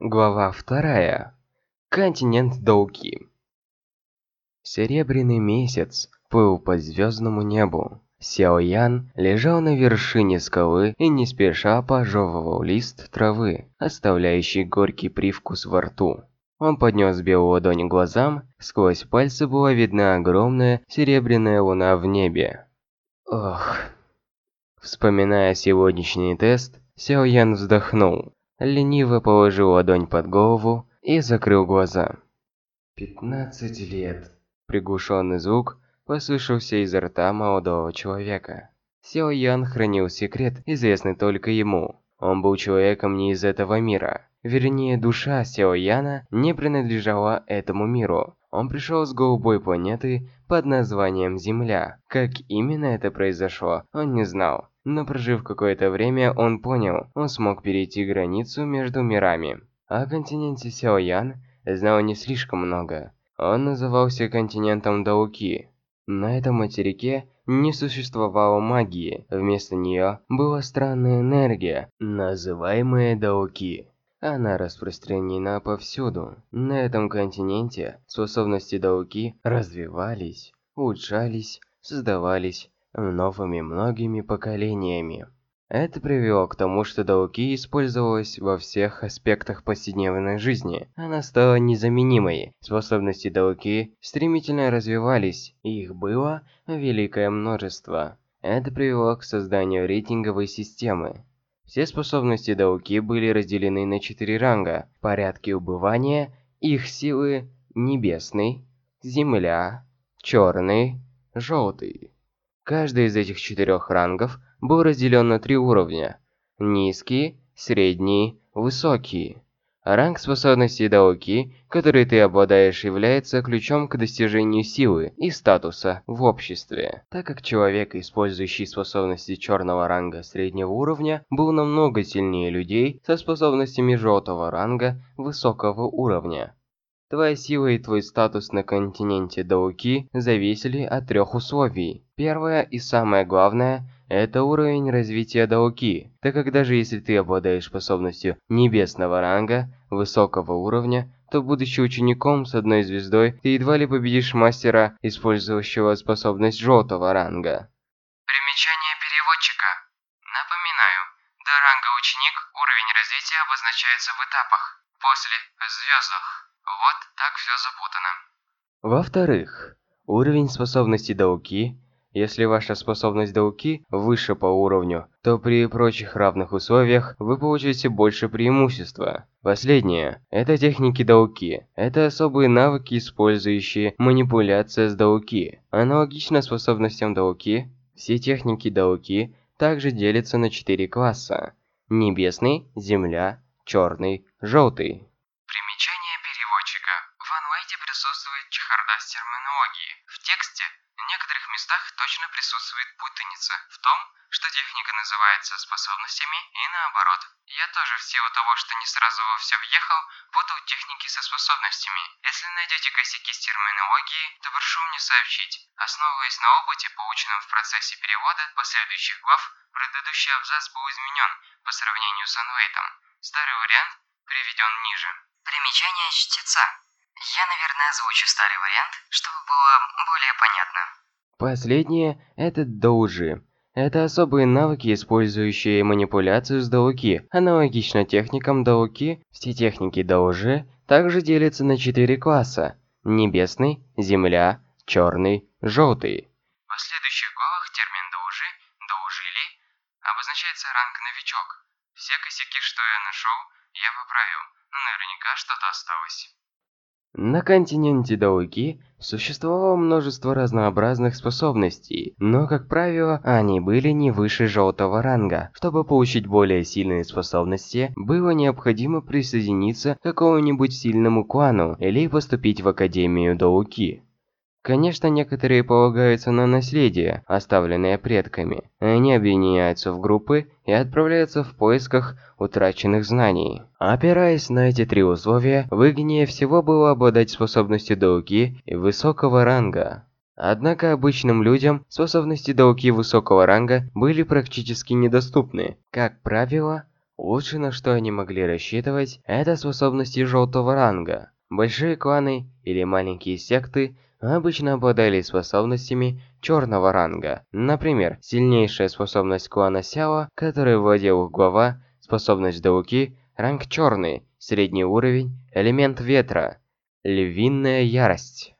Глава вторая. Континент Дауки. Серебряный месяц плыл по звездному небу. Сяо Ян лежал на вершине скалы и не спеша пожевывал лист травы, оставляющий горький привкус во рту. Он поднес белую ладонь к глазам, сквозь пальцы была видна огромная серебряная луна в небе. Ох. Вспоминая сегодняшний тест, Сяо Ян вздохнул лениво положил ладонь под голову и закрыл глаза. «Пятнадцать лет». Приглушенный звук послышался изо рта молодого человека. Сяо Ян хранил секрет, известный только ему. Он был человеком не из этого мира. Вернее, душа Сяо Яна не принадлежала этому миру. Он пришел с голубой планеты под названием Земля. Как именно это произошло, он не знал. Но прожив какое-то время, он понял, он смог перейти границу между мирами. О континенте Сяоян знал не слишком много. Он назывался континентом Дауки. На этом материке не существовало магии, вместо нее была странная энергия, называемая Дауки. Она распространена повсюду. На этом континенте способности Дауки развивались, улучшались, создавались новыми многими поколениями. Это привело к тому, что Дауки использовалась во всех аспектах повседневной жизни. Она стала незаменимой. Способности Дауки стремительно развивались, и их было великое множество. Это привело к созданию рейтинговой системы. Все способности Дауки были разделены на четыре ранга. В убывания их силы Небесный, Земля, Черный, Желтый. Каждый из этих четырех рангов был разделен на три уровня. Низкий, средний, высокий. Ранг способности Даоки, который ты обладаешь, является ключом к достижению силы и статуса в обществе. Так как человек, использующий способности черного ранга среднего уровня, был намного сильнее людей со способностями желтого ранга высокого уровня. Твоя сила и твой статус на континенте Дауки зависели от трех условий. Первое и самое главное – это уровень развития Дауки, так как даже если ты обладаешь способностью небесного ранга, высокого уровня, то будучи учеником с одной звездой, ты едва ли победишь мастера, использующего способность желтого ранга. Примечание переводчика. Напоминаю, до ранга ученик уровень развития обозначается в этапах, после – в звездах. Вот так все запутано. Во-вторых, уровень способности Дауки. Если ваша способность Дауки выше по уровню, то при прочих равных условиях вы получите больше преимущества. Последнее – это техники Дауки. Это особые навыки, использующие манипуляция с Дауки. Аналогично способностям Дауки, все техники Дауки также делятся на четыре класса. Небесный, Земля, Черный, Желтый. точно присутствует путаница в том, что техника называется способностями и наоборот. Я тоже в силу того, что не сразу во все въехал, путал техники со способностями. Если найдете косяки с терминологией, то прошу мне сообщить. Основываясь на опыте, полученном в процессе перевода последующих глав, предыдущий абзац был изменен по сравнению с анвейтом. Старый вариант приведен ниже. Примечание чтеца. Я, наверное, озвучу старый вариант, чтобы было более понятно. Последнее – это доужи. Это особые навыки, использующие манипуляцию с дауки. Аналогично техникам дауки, все техники доужи также делятся на четыре класса. Небесный, Земля, Черный, Желтый. В следующих главах термин доужи, доужили, обозначается ранг новичок. Все косяки, что я нашел, я поправил, но наверняка что-то осталось. На континенте Дауки существовало множество разнообразных способностей, но, как правило, они были не выше желтого ранга. Чтобы получить более сильные способности, было необходимо присоединиться к какому-нибудь сильному клану или поступить в Академию Дауки. Конечно, некоторые полагаются на наследие, оставленное предками. Они объединяются в группы и отправляются в поисках утраченных знаний. Опираясь на эти три условия, выгоднее всего было обладать способностью Дауки и высокого ранга. Однако обычным людям способности Дауки высокого ранга были практически недоступны. Как правило, Лучше на что они могли рассчитывать, это способности желтого ранга. Большие кланы или маленькие секты обычно обладали способностями черного ранга. Например, сильнейшая способность клана Сяо, которой владел глава, способность Дауки, ранг черный, средний уровень, элемент ветра, львиная ярость.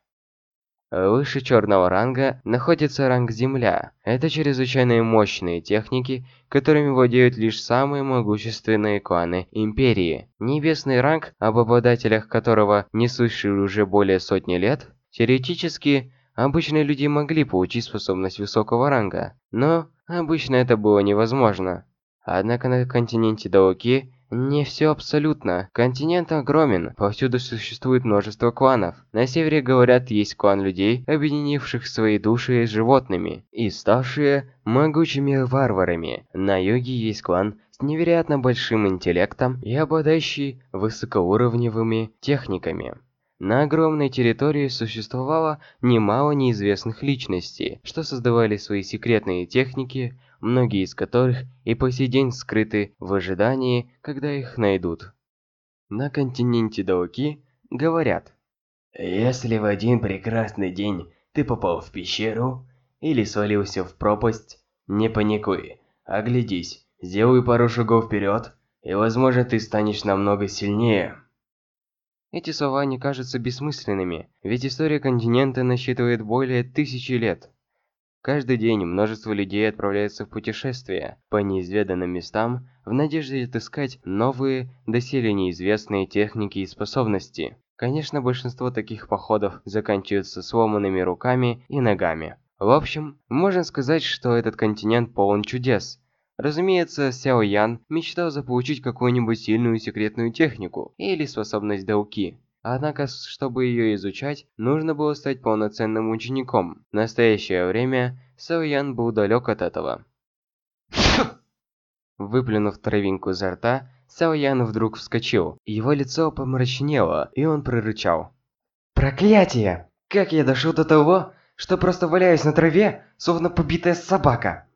Выше черного ранга находится ранг Земля. Это чрезвычайно мощные техники, которыми владеют лишь самые могущественные кланы Империи. Небесный ранг, об обладателях которого не слышали уже более сотни лет, теоретически, обычные люди могли получить способность высокого ранга, но обычно это было невозможно. Однако на континенте Дауки не все абсолютно. Континент огромен, повсюду существует множество кланов. На севере, говорят, есть клан людей, объединивших свои души с животными и ставшие могучими варварами. На юге есть клан с невероятно большим интеллектом и обладающий высокоуровневыми техниками. На огромной территории существовало немало неизвестных личностей, что создавали свои секретные техники, многие из которых и по сей день скрыты в ожидании, когда их найдут. На континенте Дауки говорят, «Если в один прекрасный день ты попал в пещеру или свалился в пропасть, не паникуй, оглядись, сделай пару шагов вперед, и возможно ты станешь намного сильнее». Эти слова не кажутся бессмысленными, ведь история континента насчитывает более тысячи лет. Каждый день множество людей отправляются в путешествия по неизведанным местам в надежде отыскать новые, доселе неизвестные техники и способности. Конечно, большинство таких походов заканчиваются сломанными руками и ногами. В общем, можно сказать, что этот континент полон чудес. Разумеется, Сяо Ян мечтал заполучить какую-нибудь сильную секретную технику или способность Дауки. Однако, чтобы ее изучать, нужно было стать полноценным учеником. В настоящее время Сяо Ян был далек от этого. Выплюнув травинку изо рта, Сяо Ян вдруг вскочил. Его лицо помрачнело, и он прорычал. «Проклятие! Как я дошел до того, что просто валяюсь на траве, словно побитая собака!»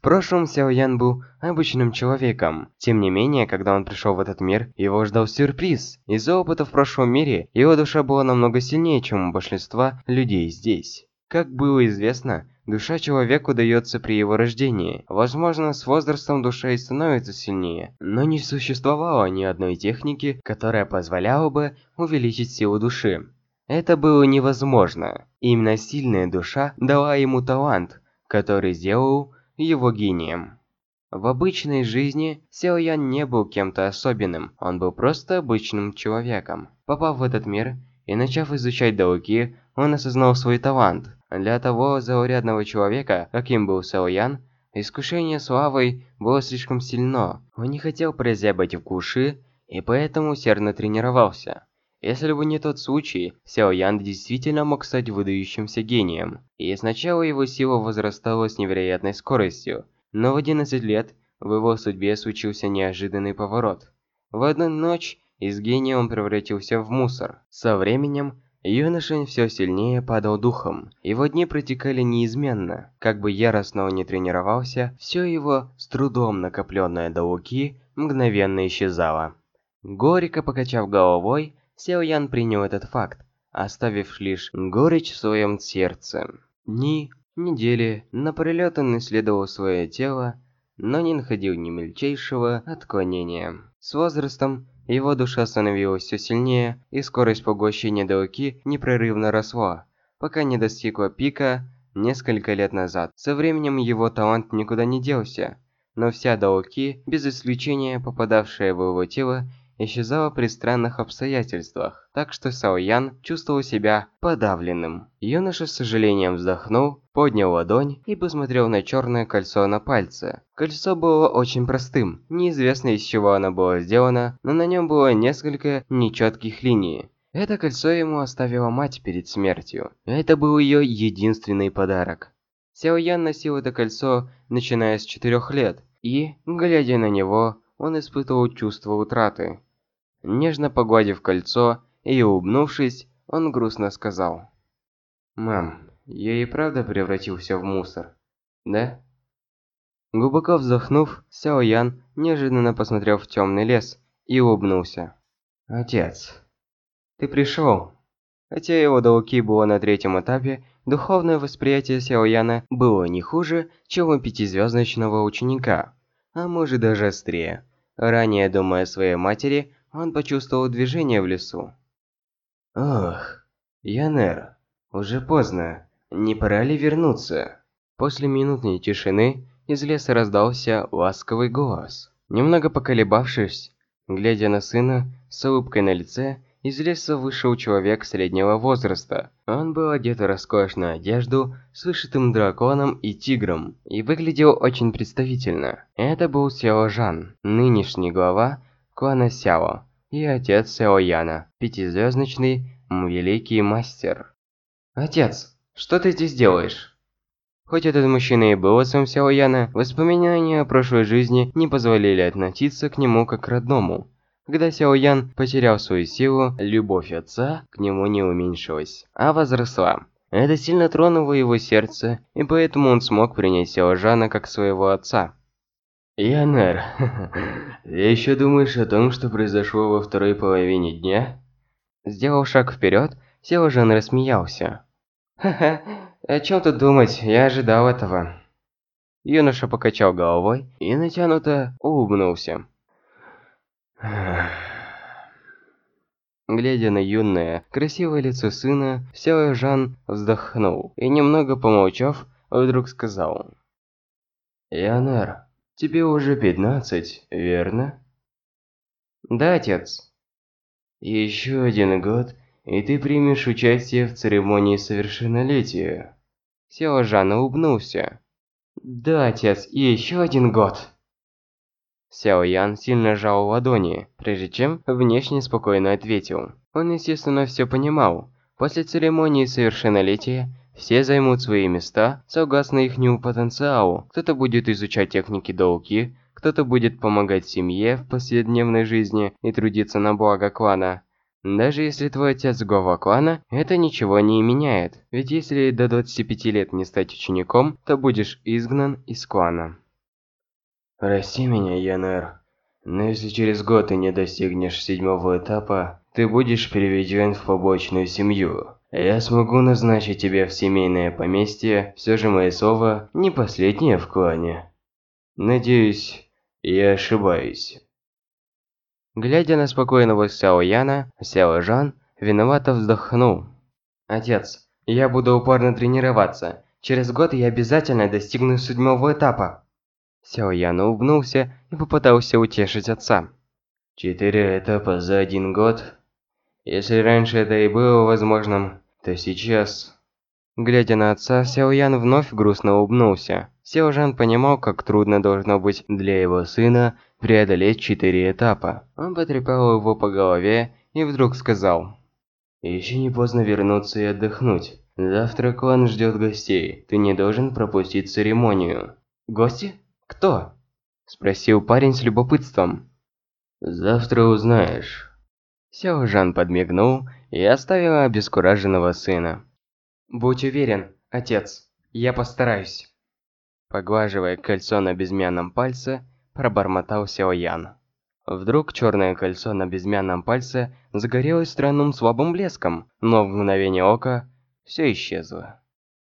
Прошлом Сяо Ян был обычным человеком. Тем не менее, когда он пришел в этот мир, его ждал сюрприз. Из-за опыта в прошлом мире, его душа была намного сильнее, чем у большинства людей здесь. Как было известно, душа человеку дается при его рождении. Возможно, с возрастом душа и становится сильнее, но не существовало ни одной техники, которая позволяла бы увеличить силу души. Это было невозможно. Именно сильная душа дала ему талант, который сделал его гением. В обычной жизни Сяо Ян не был кем-то особенным, он был просто обычным человеком. Попав в этот мир и начав изучать Дауки, он осознал свой талант. Для того заурядного человека, каким был Сяо Ян, искушение славой было слишком сильно. Он не хотел прозябать в глуши и поэтому усердно тренировался. Если бы не тот случай, Сяо Ян действительно мог стать выдающимся гением. И сначала его сила возрастала с невероятной скоростью, но в 11 лет в его судьбе случился неожиданный поворот. В одну ночь из гения он превратился в мусор. Со временем юноша все сильнее падал духом. Его дни протекали неизменно. Как бы яростно он ни тренировался, все его с трудом накопленное до луки мгновенно исчезало. Горько покачав головой, Сяо Ян принял этот факт, оставив лишь горечь в своем сердце. Дни, недели, напролёт он исследовал свое тело, но не находил ни мельчайшего отклонения. С возрастом его душа становилась все сильнее, и скорость поглощения Дауки непрерывно росла, пока не достигла пика несколько лет назад. Со временем его талант никуда не делся, но вся Дауки, без исключения попадавшая в его тело, исчезала при странных обстоятельствах, так что Сао Ян чувствовал себя подавленным. Юноша с сожалением вздохнул, поднял ладонь и посмотрел на черное кольцо на пальце. Кольцо было очень простым, неизвестно из чего оно было сделано, но на нем было несколько нечетких линий. Это кольцо ему оставила мать перед смертью. Это был ее единственный подарок. Сяо Ян носил это кольцо, начиная с четырех лет, и, глядя на него, он испытывал чувство утраты. Нежно погладив кольцо и улыбнувшись, он грустно сказал. «Мам, я и правда превратился в мусор, да?» Глубоко вздохнув, Сяо Ян неожиданно посмотрел в темный лес и улыбнулся. «Отец, ты пришел?» Хотя его Дауки было на третьем этапе, духовное восприятие Сяо Яна было не хуже, чем у пятизвездочного ученика, а может даже острее. Ранее, думая о своей матери, он почувствовал движение в лесу. «Ох, Янер, уже поздно, не пора ли вернуться?» После минутной тишины из леса раздался ласковый голос. Немного поколебавшись, глядя на сына с улыбкой на лице, из леса вышел человек среднего возраста. Он был одет в роскошную одежду с вышитым драконом и тигром и выглядел очень представительно. Это был Сяо Жан, нынешний глава клана Сяо и отец Сяо Яна, пятизвездочный великий мастер. «Отец, что ты здесь делаешь?» Хоть этот мужчина и был отцом Сяо Яна, воспоминания о прошлой жизни не позволяли относиться к нему как к родному. Когда Сяо Ян потерял свою силу, любовь отца к нему не уменьшилась, а возросла. Это сильно тронуло его сердце, и поэтому он смог принять Сяо Жана как своего отца. Янер, еще думаешь о том, что произошло во второй половине дня? Сделав шаг вперед, Сяо Жан рассмеялся. «Ха-ха, о чем тут думать, я ожидал этого». Юноша покачал головой и натянуто улыбнулся. Глядя на юное, красивое лицо сына, Сяо Жан вздохнул и, немного помолчав, вдруг сказал. «Янар, тебе уже пятнадцать, верно?» «Да, отец». «Еще один год, и ты примешь участие в церемонии совершеннолетия». Сяо Жан улыбнулся. «Да, отец, и еще один год». Сяо Ян сильно сжал ладони, прежде чем внешне спокойно ответил. Он, естественно, все понимал. После церемонии совершеннолетия все займут свои места согласно ихнему потенциалу. Кто-то будет изучать техники долги, кто-то будет помогать семье в повседневной жизни и трудиться на благо клана. Даже если твой отец глава клана, это ничего не меняет. Ведь если до 25 лет не стать учеником, то будешь изгнан из клана. Прости меня, Янер, но если через год ты не достигнешь седьмого этапа, ты будешь переведен в побочную семью. Я смогу назначить тебя в семейное поместье, все же мое слово не последнее в клане. Надеюсь, я ошибаюсь. Глядя на спокойного Сяо Яна, Сяо Жан виновато вздохнул. «Отец, я буду упорно тренироваться. Через год я обязательно достигну седьмого этапа». Сяо Ян улыбнулся и попытался утешить отца. Четыре этапа за один год? Если раньше это и было возможным, то сейчас... Глядя на отца, Сяо Ян вновь грустно улыбнулся. Сяо Жан понимал, как трудно должно быть для его сына преодолеть четыре этапа. Он потрепал его по голове и вдруг сказал. «Еще не поздно вернуться и отдохнуть. Завтра клан ждет гостей. Ты не должен пропустить церемонию». «Гости?» «Кто?» – спросил парень с любопытством. «Завтра узнаешь». Сяо Жан подмигнул и оставил обескураженного сына. «Будь уверен, отец, я постараюсь». Поглаживая кольцо на безымянном пальце, пробормотал Сяо Ян. Вдруг черное кольцо на безымянном пальце загорелось странным слабым блеском, но в мгновение ока все исчезло.